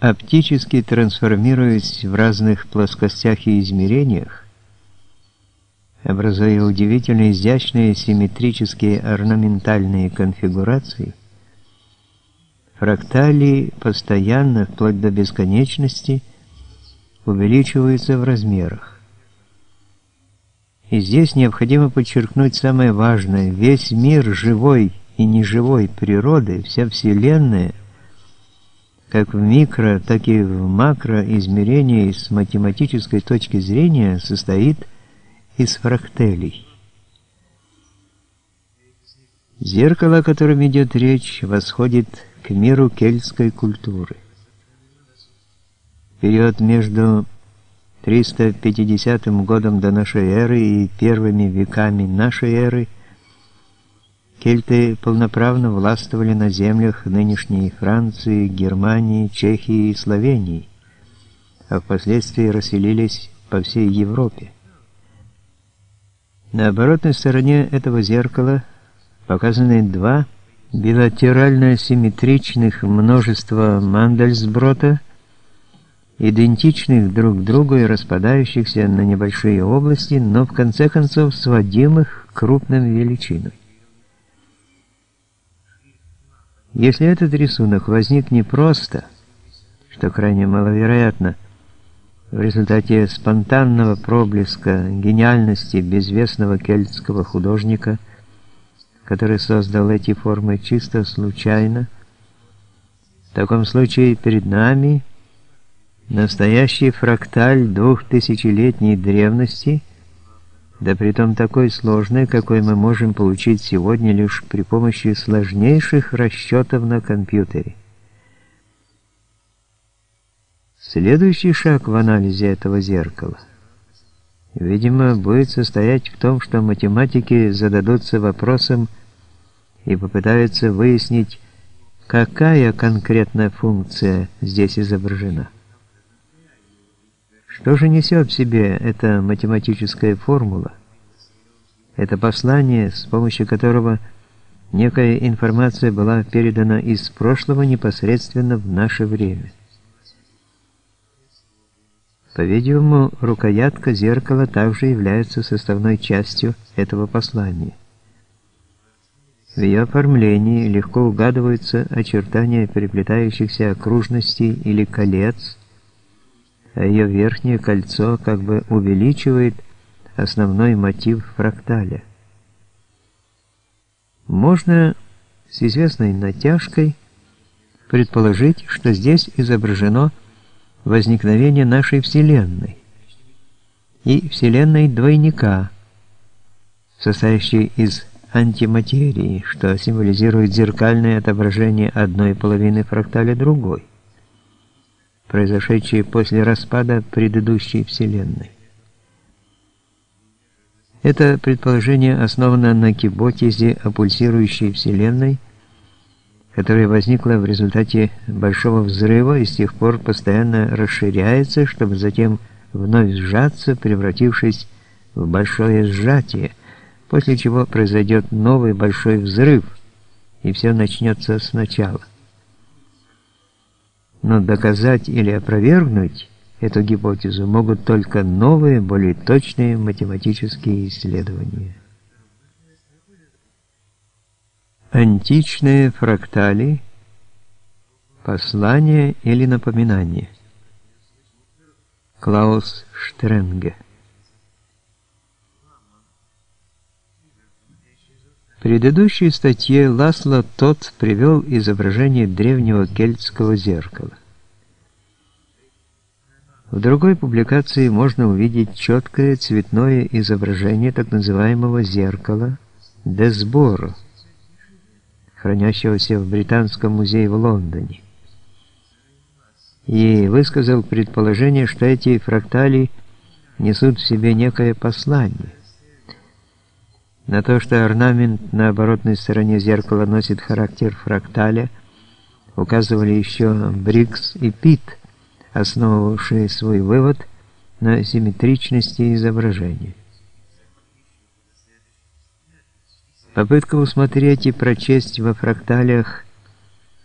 Оптически трансформируясь в разных плоскостях и измерениях, образуя удивительно изящные симметрические орнаментальные конфигурации, фрактали постоянно, вплоть до бесконечности, увеличиваются в размерах. И здесь необходимо подчеркнуть самое важное. Весь мир живой и неживой природы, вся Вселенная, как в микро, так и в макроизмерении с математической точки зрения состоит из фрактелей. Зеркало, о котором идет речь, восходит к миру кельтской культуры. Период между 350 годом до нашей эры и первыми веками нашей эры кельты полноправно властвовали на землях нынешней Франции, Германии, Чехии и Словении, а впоследствии расселились по всей Европе. На оборотной стороне этого зеркала показаны два билатерально-симметричных множества Мандельсброта, идентичных друг другу и распадающихся на небольшие области, но в конце концов сводимых крупным величинам. Если этот рисунок возник не просто, что крайне маловероятно, в результате спонтанного проблеска гениальности безвестного кельтского художника, который создал эти формы чисто случайно, в таком случае перед нами настоящий фракталь двухтысячелетней древности, да притом такой сложный, какой мы можем получить сегодня лишь при помощи сложнейших расчетов на компьютере. Следующий шаг в анализе этого зеркала, видимо, будет состоять в том, что математики зададутся вопросом и попытаются выяснить, какая конкретная функция здесь изображена. Что же несет в себе эта математическая формула? Это послание, с помощью которого некая информация была передана из прошлого непосредственно в наше время. По-видимому, рукоятка зеркала также является составной частью этого послания. В ее оформлении легко угадываются очертания переплетающихся окружностей или колец, а ее верхнее кольцо как бы увеличивает основной мотив фракталя. Можно с известной натяжкой предположить, что здесь изображено возникновение нашей Вселенной и Вселенной двойника, состоящей из антиматерии, что символизирует зеркальное отображение одной половины фракталя другой, произошедшее после распада предыдущей Вселенной. Это предположение основано на гипотезе о пульсирующей Вселенной, которая возникла в результате большого взрыва и с тех пор постоянно расширяется, чтобы затем вновь сжаться, превратившись в большое сжатие, после чего произойдет новый большой взрыв, и все начнется сначала. Но доказать или опровергнуть эту гипотезу могут только новые, более точные математические исследования. Античные фрактали, послание или напоминание. Клаус Штренге. В предыдущей статье Ласло Тот привел изображение древнего кельтского зеркала. В другой публикации можно увидеть четкое цветное изображение так называемого зеркала Десборо хранящегося в Британском музее в Лондоне. И высказал предположение, что эти фрактали несут в себе некое послание. На то, что орнамент на оборотной стороне зеркала носит характер фракталя, указывали еще Брикс и Питт, основывавшие свой вывод на симметричности изображения. Попытка усмотреть и прочесть во фракталях